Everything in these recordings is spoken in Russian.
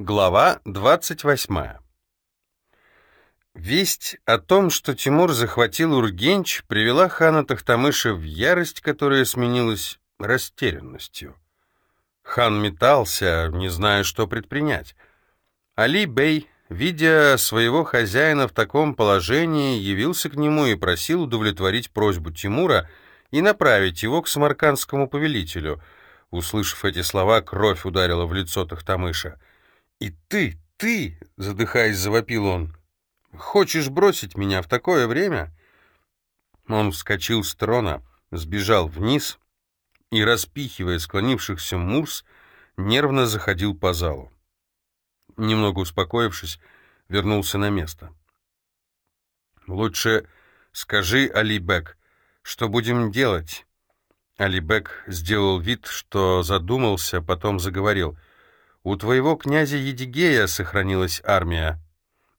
Глава 28. Весть о том, что Тимур захватил Ургенч, привела хана Тахтамыша в ярость, которая сменилась растерянностью. Хан метался, не зная, что предпринять. Али Бей, видя своего хозяина в таком положении, явился к нему и просил удовлетворить просьбу Тимура и направить его к самаркандскому повелителю. Услышав эти слова, кровь ударила в лицо Тахтамыша — «И ты, ты!» — задыхаясь, завопил он. «Хочешь бросить меня в такое время?» Он вскочил с трона, сбежал вниз и, распихивая склонившихся мурс, нервно заходил по залу. Немного успокоившись, вернулся на место. «Лучше скажи, Алибек, что будем делать?» Алибек сделал вид, что задумался, потом заговорил — у твоего князя Едигея сохранилась армия.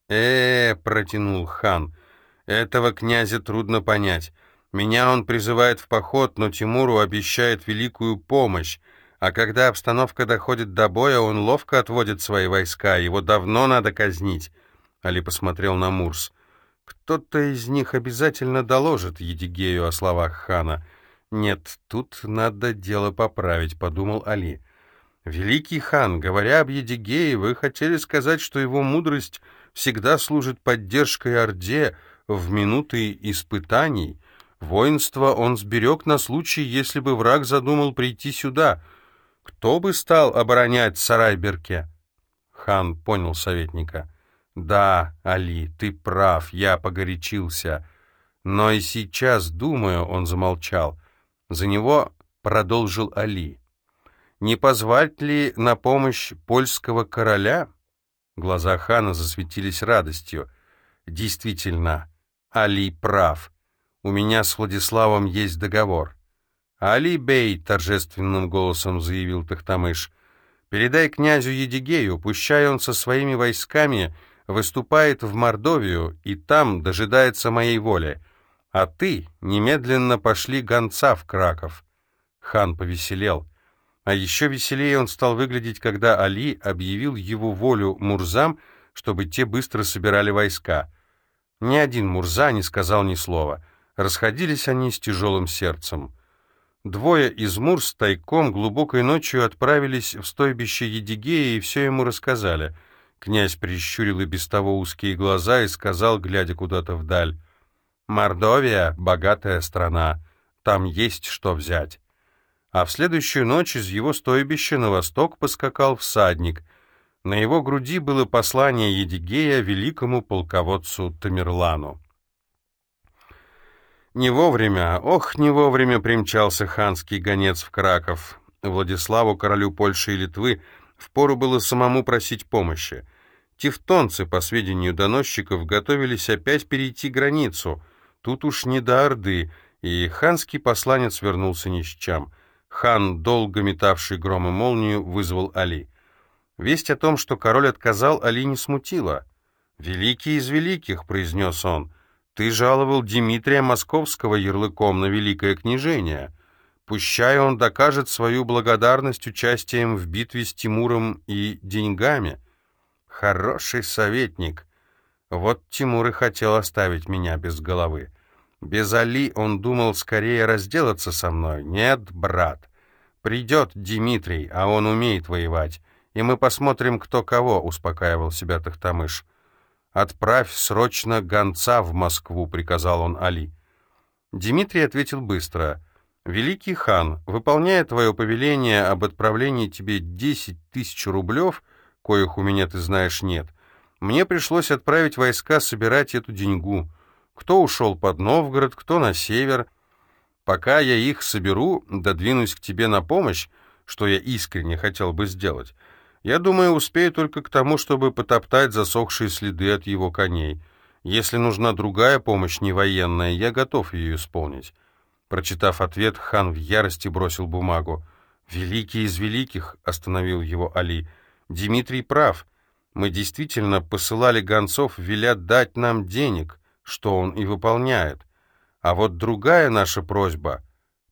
э, -э протянул хан, — этого князя трудно понять. Меня он призывает в поход, но Тимуру обещает великую помощь, а когда обстановка доходит до боя, он ловко отводит свои войска, его давно надо казнить. Али посмотрел на Мурс. Кто-то из них обязательно доложит Едигею о словах хана. Нет, тут надо дело поправить, подумал Али. «Великий хан, говоря об Едигее, вы хотели сказать, что его мудрость всегда служит поддержкой Орде в минуты испытаний. Воинство он сберег на случай, если бы враг задумал прийти сюда. Кто бы стал оборонять Сарайберке?» Хан понял советника. «Да, Али, ты прав, я погорячился. Но и сейчас, думаю, он замолчал. За него продолжил Али. Не позвать ли на помощь польского короля? Глаза хана засветились радостью. Действительно, Али прав. У меня с Владиславом есть договор. Али Бей, торжественным голосом заявил Тахтамыш, передай князю Едигею, пущай он со своими войсками выступает в Мордовию и там дожидается моей воли. А ты немедленно пошли гонца в Краков. Хан повеселел. А еще веселее он стал выглядеть, когда Али объявил его волю Мурзам, чтобы те быстро собирали войска. Ни один Мурза не сказал ни слова. Расходились они с тяжелым сердцем. Двое из Мурс тайком глубокой ночью отправились в стойбище Едигея и все ему рассказали. Князь прищурил и без того узкие глаза и сказал, глядя куда-то вдаль, «Мордовия — богатая страна, там есть что взять» а в следующую ночь из его стойбища на восток поскакал всадник. На его груди было послание Едигея великому полководцу Тамерлану. Не вовремя, ох, не вовремя примчался ханский гонец в Краков. Владиславу, королю Польши и Литвы, впору было самому просить помощи. Тевтонцы, по сведению доносчиков, готовились опять перейти границу. Тут уж не до Орды, и ханский посланец вернулся ни с чем — Хан, долго метавший гром и молнию, вызвал Али. Весть о том, что король отказал, Али не смутила. «Великий из великих», — произнес он, — «ты жаловал Дмитрия Московского ярлыком на великое княжение. Пущай он докажет свою благодарность участием в битве с Тимуром и деньгами. Хороший советник. Вот Тимур и хотел оставить меня без головы. Без Али он думал скорее разделаться со мной. Нет, брат, придет Дмитрий, а он умеет воевать, и мы посмотрим, кто кого, успокаивал себя Тахтамыш. «Отправь срочно гонца в Москву», — приказал он Али. Дмитрий ответил быстро. «Великий хан, выполняя твое повеление об отправлении тебе десять тысяч рублев, коих у меня, ты знаешь, нет, мне пришлось отправить войска собирать эту деньгу». Кто ушел под Новгород, кто на север. Пока я их соберу, додвинусь к тебе на помощь, что я искренне хотел бы сделать. Я думаю, успею только к тому, чтобы потоптать засохшие следы от его коней. Если нужна другая помощь, не военная, я готов ее исполнить». Прочитав ответ, хан в ярости бросил бумагу. «Великий из великих», — остановил его Али. «Дмитрий прав. Мы действительно посылали гонцов, велят дать нам денег что он и выполняет. А вот другая наша просьба,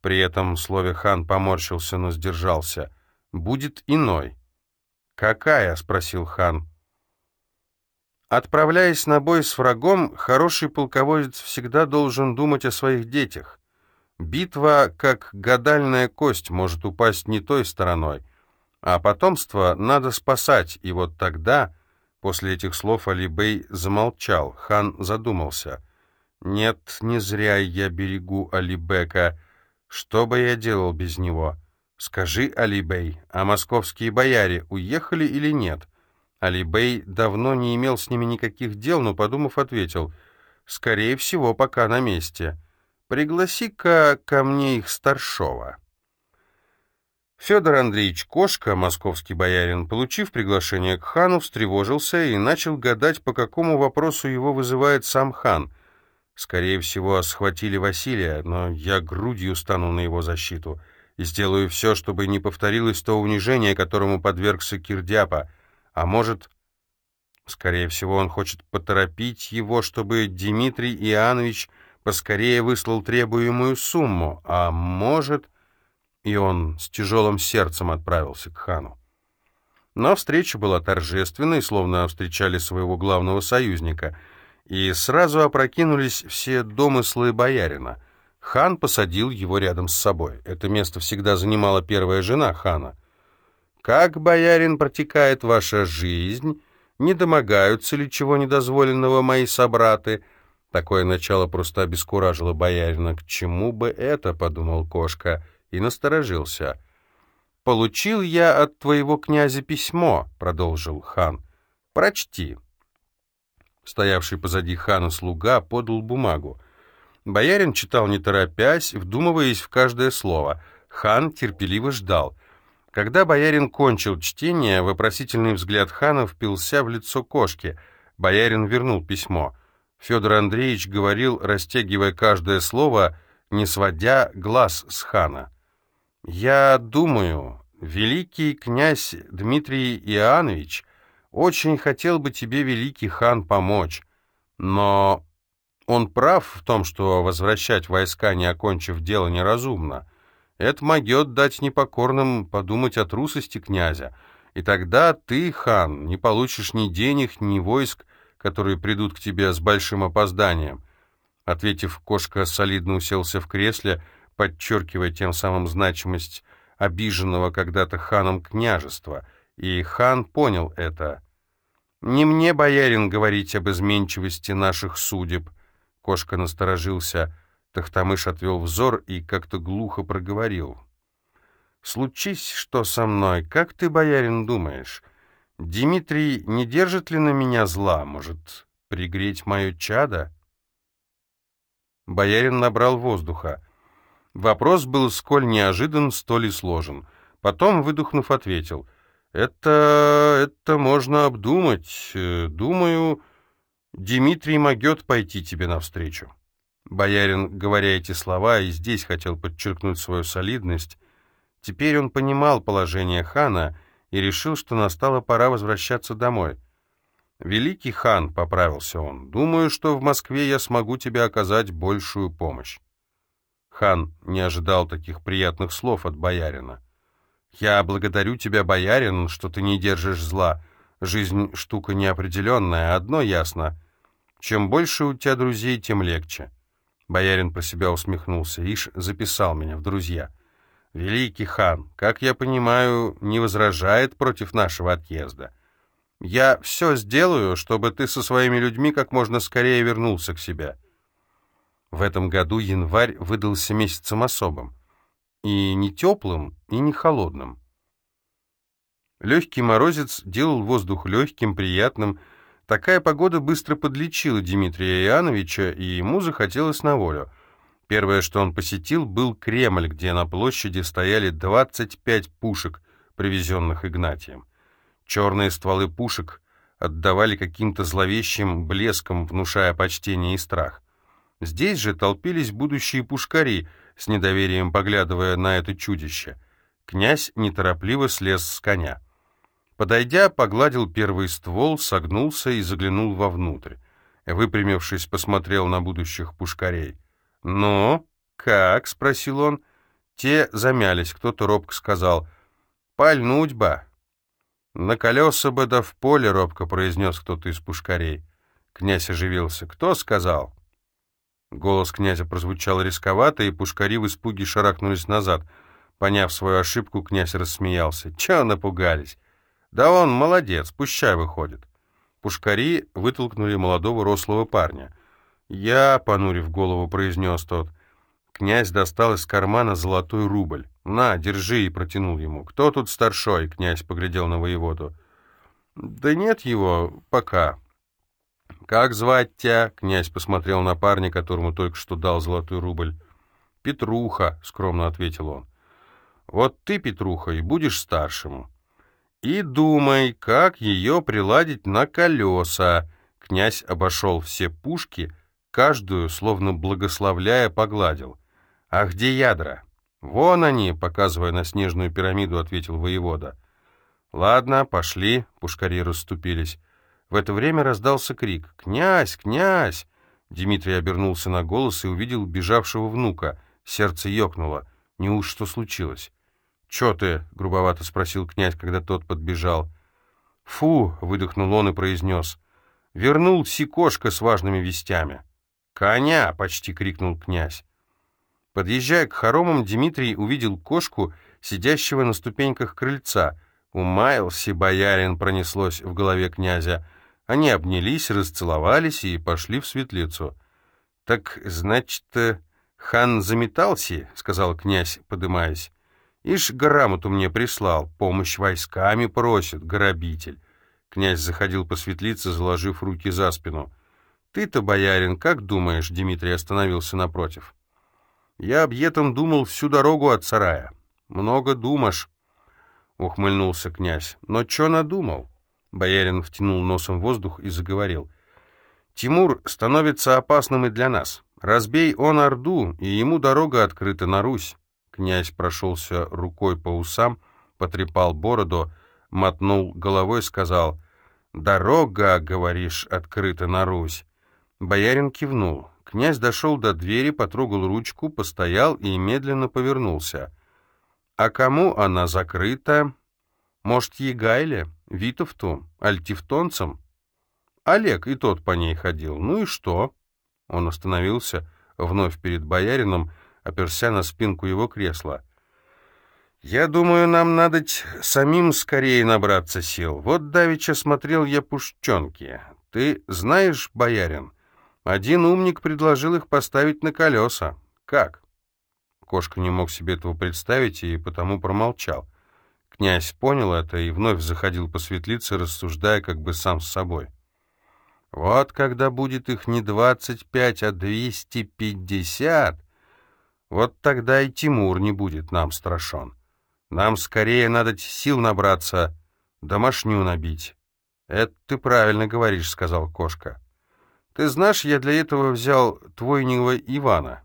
при этом слове хан поморщился, но сдержался, будет иной. «Какая?» — спросил хан. Отправляясь на бой с врагом, хороший полководец всегда должен думать о своих детях. Битва, как гадальная кость, может упасть не той стороной, а потомство надо спасать, и вот тогда, после этих слов, Алибей замолчал, хан задумался. «Нет, не зря я берегу Алибека. Что бы я делал без него? Скажи, Алибей, а московские бояре уехали или нет?» Алибей давно не имел с ними никаких дел, но, подумав, ответил, «Скорее всего, пока на месте. Пригласи-ка ко мне их старшова». Федор Андреевич Кошка, московский боярин, получив приглашение к хану, встревожился и начал гадать, по какому вопросу его вызывает сам хан. Скорее всего, схватили Василия, но я грудью стану на его защиту и сделаю все, чтобы не повторилось то унижение, которому подвергся Кирдяпа — а может, скорее всего, он хочет поторопить его, чтобы Дмитрий Иоаннович поскорее выслал требуемую сумму, а может... И он с тяжелым сердцем отправился к хану. Но встреча была торжественной, словно встречали своего главного союзника, и сразу опрокинулись все домыслы боярина. Хан посадил его рядом с собой. Это место всегда занимала первая жена хана — как, боярин, протекает ваша жизнь? Не домогаются ли чего недозволенного мои собраты?» Такое начало просто обескуражило боярина. «К чему бы это?» — подумал кошка и насторожился. «Получил я от твоего князя письмо», — продолжил хан. «Прочти». Стоявший позади хана слуга подал бумагу. Боярин читал не торопясь, вдумываясь в каждое слово. Хан терпеливо ждал. Когда боярин кончил чтение, вопросительный взгляд хана впился в лицо кошки. Боярин вернул письмо. Федор Андреевич говорил, растягивая каждое слово, не сводя глаз с хана. «Я думаю, великий князь Дмитрий Иоаннович очень хотел бы тебе, великий хан, помочь, но он прав в том, что возвращать войска, не окончив дело, неразумно». Это могет дать непокорным подумать о трусости князя. И тогда ты, хан, не получишь ни денег, ни войск, которые придут к тебе с большим опозданием. Ответив, кошка солидно уселся в кресле, подчеркивая тем самым значимость обиженного когда-то ханом княжества. И хан понял это. «Не мне, боярин, говорить об изменчивости наших судеб», — кошка насторожился, — Тахтамыш отвел взор и как-то глухо проговорил. «Случись, что со мной, как ты, боярин, думаешь? Дмитрий не держит ли на меня зла? Может, пригреть мое чадо?» Боярин набрал воздуха. Вопрос был сколь неожидан, столь и сложен. Потом, выдохнув, ответил. «Это... это можно обдумать. Думаю, Дмитрий могет пойти тебе навстречу». Боярин, говоря эти слова, и здесь хотел подчеркнуть свою солидность. Теперь он понимал положение хана и решил, что настала пора возвращаться домой. «Великий хан», — поправился он, — «думаю, что в Москве я смогу тебе оказать большую помощь». Хан не ожидал таких приятных слов от боярина. «Я благодарю тебя, боярин, что ты не держишь зла. Жизнь — штука неопределенная, одно ясно. Чем больше у тебя друзей, тем легче». Боярин про себя усмехнулся. Иш записал меня в друзья. Великий хан, как я понимаю, не возражает против нашего отъезда. Я все сделаю, чтобы ты со своими людьми как можно скорее вернулся к себе. В этом году январь выдался месяцем особым. И не теплым, и не холодным. Легкий морозец делал воздух легким, приятным, Такая погода быстро подлечила Дмитрия Иоанновича, и ему захотелось на волю. Первое, что он посетил, был Кремль, где на площади стояли 25 пушек, привезенных Игнатием. Черные стволы пушек отдавали каким-то зловещим блеском, внушая почтение и страх. Здесь же толпились будущие пушкари, с недоверием поглядывая на это чудище. Князь неторопливо слез с коня. Подойдя, погладил первый ствол, согнулся и заглянул вовнутрь. Выпрямившись, посмотрел на будущих пушкарей. «Ну, как?» — спросил он. Те замялись, кто-то робко сказал. «Пальнуть бы». «На колеса бы да в поле», — робко произнес кто-то из пушкарей. Князь оживился. «Кто сказал?» Голос князя прозвучал рисковато, и пушкари в испуге шарахнулись назад. Поняв свою ошибку, князь рассмеялся. «Чего напугались? Да он молодец, пущай выходит». Пушкари вытолкнули молодого рослого парня. «Я», — понурив голову, произнес тот, — Князь достал из кармана золотой рубль. «На, держи», — и протянул ему. «Кто тут старшой?» — князь поглядел на воеводу. «Да нет его, пока». «Как звать тебя?» — князь посмотрел на парня, которому только что дал золотой рубль. «Петруха», — скромно ответил он. «Вот ты, Петруха, и будешь старшим. И думай, как ее приладить на колеса». Князь обошел все пушки, каждую, словно благословляя, погладил. «А где ядра?» «Вон они», — показывая на снежную пирамиду, ответил воевода. «Ладно, пошли», — пушкари расступились. В это время раздался крик. «Князь! Князь!» Дмитрий обернулся на голос и увидел бежавшего внука. Сердце ёкнуло. Неуж что случилось? «Чё ты?» — грубовато спросил князь, когда тот подбежал. «Фу!» — выдохнул он и произнес. «Вернул Сикошка с важными вестями». «Коня!» — почти крикнул князь. Подъезжая к хоромам, Дмитрий увидел кошку, сидящего на ступеньках крыльца. «Умаялся, боярин!» — пронеслось в голове князя. Они обнялись, расцеловались и пошли в светлицу. «Так, значит, э, хан заметался?» — сказал князь, подымаясь. «Ишь, грамоту мне прислал, помощь войсками просит, грабитель». Князь заходил по светлице, заложив руки за спину. «Ты-то, боярин, как думаешь?» — Дмитрий остановился напротив. Я об этом думал всю дорогу от сарая. Много думаешь, — ухмыльнулся князь. Но чё надумал? Боярин втянул носом воздух и заговорил. Тимур становится опасным и для нас. Разбей он Орду, и ему дорога открыта на Русь. Князь прошелся рукой по усам, потрепал бороду, мотнул головой, сказал, «Дорога, говоришь, открыта на Русь». Боярин кивнул. Князь дошел до двери, потрогал ручку, постоял и медленно повернулся. «А кому она закрыта? Может, Егайле, Витовту, Альтевтонцам?» Олег и тот по ней ходил. «Ну и что?» Он остановился вновь перед боярином, оперся на спинку его кресла. «Я думаю, нам надо самим скорее набраться сил. Вот давеча смотрел я пушченки. Ты знаешь, боярин, один умник предложил их поставить на колеса. Как? Кошка не мог себе этого представить и потому промолчал. Князь понял это и вновь заходил по светлице, рассуждая как бы сам с собой. Вот когда будет их не двадцать пять, а двести пятьдесят, вот тогда и Тимур не будет нам страшен. Нам скорее надо сил набраться, домашнюю набить. — Это ты правильно говоришь, — сказал кошка. Ты знаешь, я для этого взял твойнего Ивана.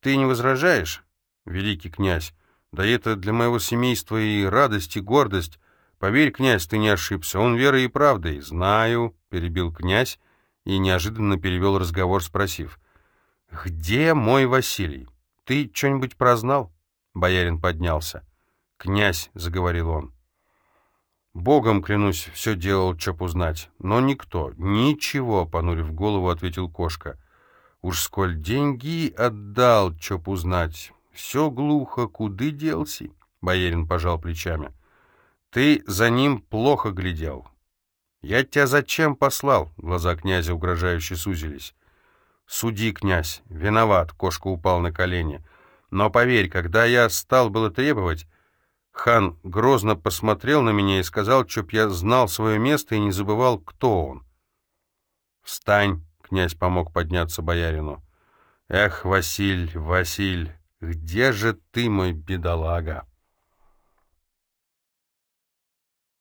Ты не возражаешь, великий князь? Да это для моего семейства и радость, и гордость. Поверь, князь, ты не ошибся, он верой и правдой. Знаю, перебил князь и неожиданно перевел разговор, спросив. «Где мой Василий? Ты что-нибудь прознал?» Боярин поднялся. «Князь», — заговорил он, Богом, клянусь, все делал, чтоб узнать. Но никто, ничего, понурив голову, ответил кошка. Уж сколь деньги отдал, чтоб узнать. Все глухо, куды делся? Боярин пожал плечами. Ты за ним плохо глядел. Я тебя зачем послал? Глаза князя угрожающе сузились. Суди, князь, виноват, кошка упал на колени. Но поверь, когда я стал было требовать, Хан грозно посмотрел на меня и сказал, чтоб я знал свое место и не забывал, кто он. «Встань!» — князь помог подняться боярину. «Эх, Василь, Василь, где же ты, мой бедолага?»